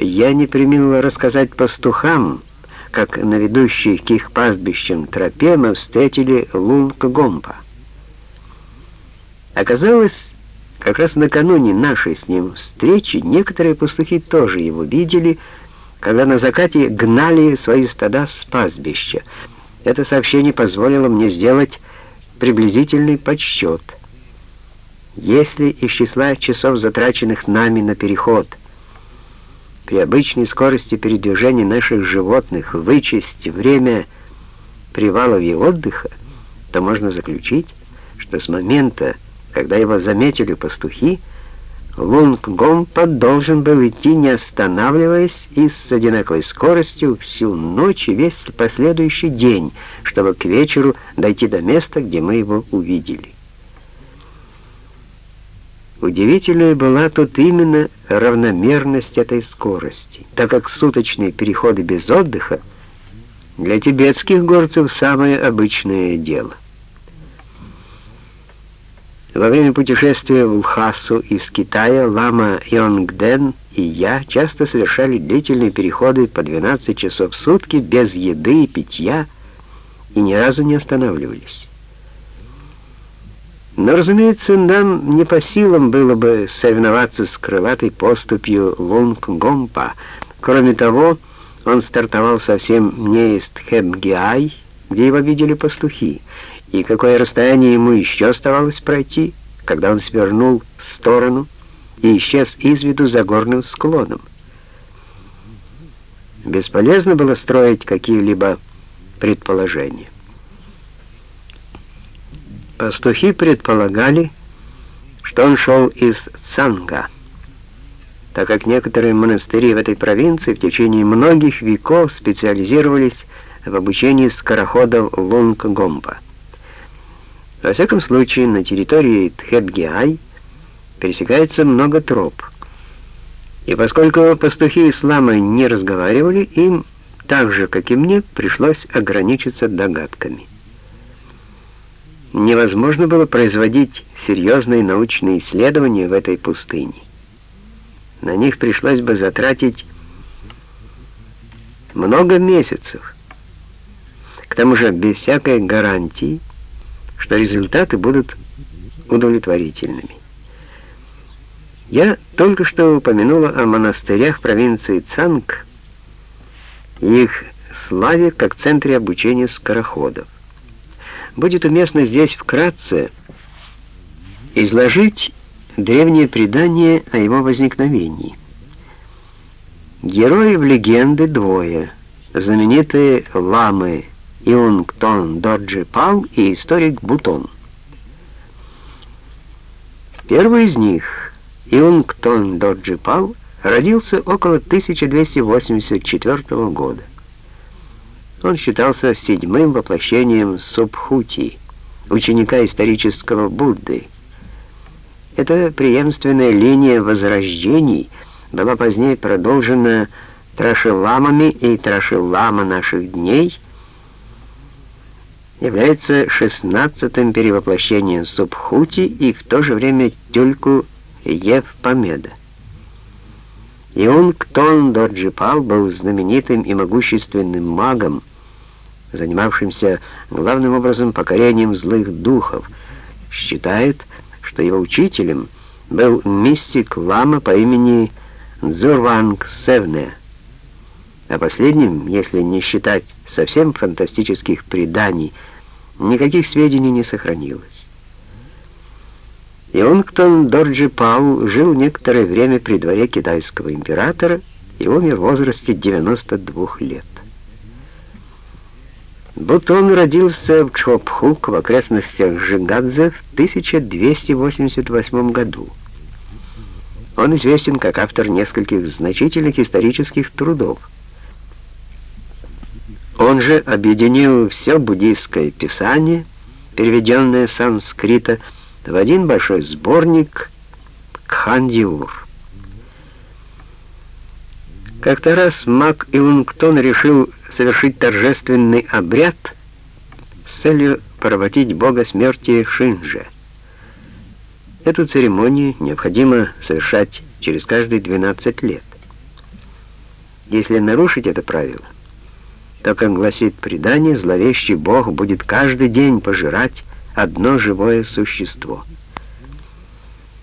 я не применила рассказать пастухам, как на ведущей к их пастбищам тропе мы встретили Лунка Гомпа. Оказалось, как раз накануне нашей с ним встречи некоторые пастухи тоже его видели, когда на закате гнали свои стада с пастбища. Это сообщение позволило мне сделать приблизительный подсчет. Если из числа часов, затраченных нами на переход, при обычной скорости передвижения наших животных вычесть время привалов и отдыха, то можно заключить, что с момента, когда его заметили пастухи, Лунг-Гомпа должен был идти, не останавливаясь, и с одинаковой скоростью всю ночь и весь последующий день, чтобы к вечеру дойти до места, где мы его увидели. Удивительной была тут именно равномерность этой скорости, так как суточные переходы без отдыха для тибетских горцев самое обычное дело. Во время путешествия в Лхасу из Китая лама Йонгден и я часто совершали длительные переходы по 12 часов в сутки без еды и питья и ни разу не останавливались. Но, разумеется, нам не по силам было бы соревноваться с крылатой поступью Лунг-Гомпа. Кроме того, он стартовал совсем не из Тхебгиай, где его видели пастухи, и какое расстояние ему еще оставалось пройти, когда он свернул в сторону и исчез из виду за горным склоном. Бесполезно было строить какие-либо предположения. Пастухи предполагали, что он шел из Цанга, так как некоторые монастыри в этой провинции в течение многих веков специализировались в обучении скороходов Лунг-Гомба. Во всяком случае, на территории Тхедгиай пересекается много троп. И поскольку пастухи ислама не разговаривали, им, так же, как и мне, пришлось ограничиться догадками. Невозможно было производить серьезные научные исследования в этой пустыне. На них пришлось бы затратить много месяцев. К тому же без всякой гарантии, что результаты будут удовлетворительными. Я только что упомянула о монастырях провинции Цанг и их славе как центре обучения скороходов. Будет уместно здесь вкратце изложить древнее предание о его возникновении. Герои в легенды двое, знаменитые ламы Иунгтон Доджи Пал и историк Бутон. Первый из них, Иунгтон Доджи Пал, родился около 1284 года. Он считался седьмым воплощением Субхути, ученика исторического Будды. Эта преемственная линия возрождений была позднее продолжена Трашиламами и Трашилама наших дней — является шестнадцатым перевоплощением Субхути и в то же время тюльку Евпамеда. Ион-Ктон Доджипал был знаменитым и могущественным магом, занимавшимся главным образом покорением злых духов. Считает, что его учителем был мистик Лама по имени Дзурванг Севне, а последним, если не считать совсем фантастических преданий, никаких сведений не сохранилось. Ионгтон Дорджи Пау жил некоторое время при дворе китайского императора и умер в возрасте 92 лет. Бутон родился в Чопхук в окрестностях Жигадзе в 1288 году. Он известен как автор нескольких значительных исторических трудов. Он же объединил все буддийское писание, переведенное с санскрита, в один большой сборник Кхандиур. Как-то раз маг Иунгтон решил совершить торжественный обряд с целью поработить бога смерти Шинджа. Эту церемонию необходимо совершать через каждые 12 лет. Если нарушить это правило, то, как гласит предание, зловещий бог будет каждый день пожирать одно живое существо —